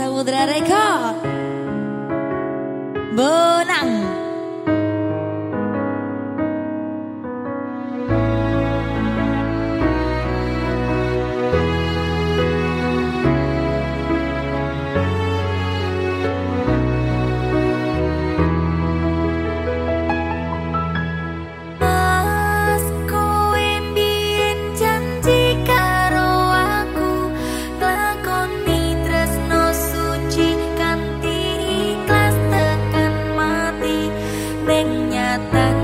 Samudra Record Bonang mengatakan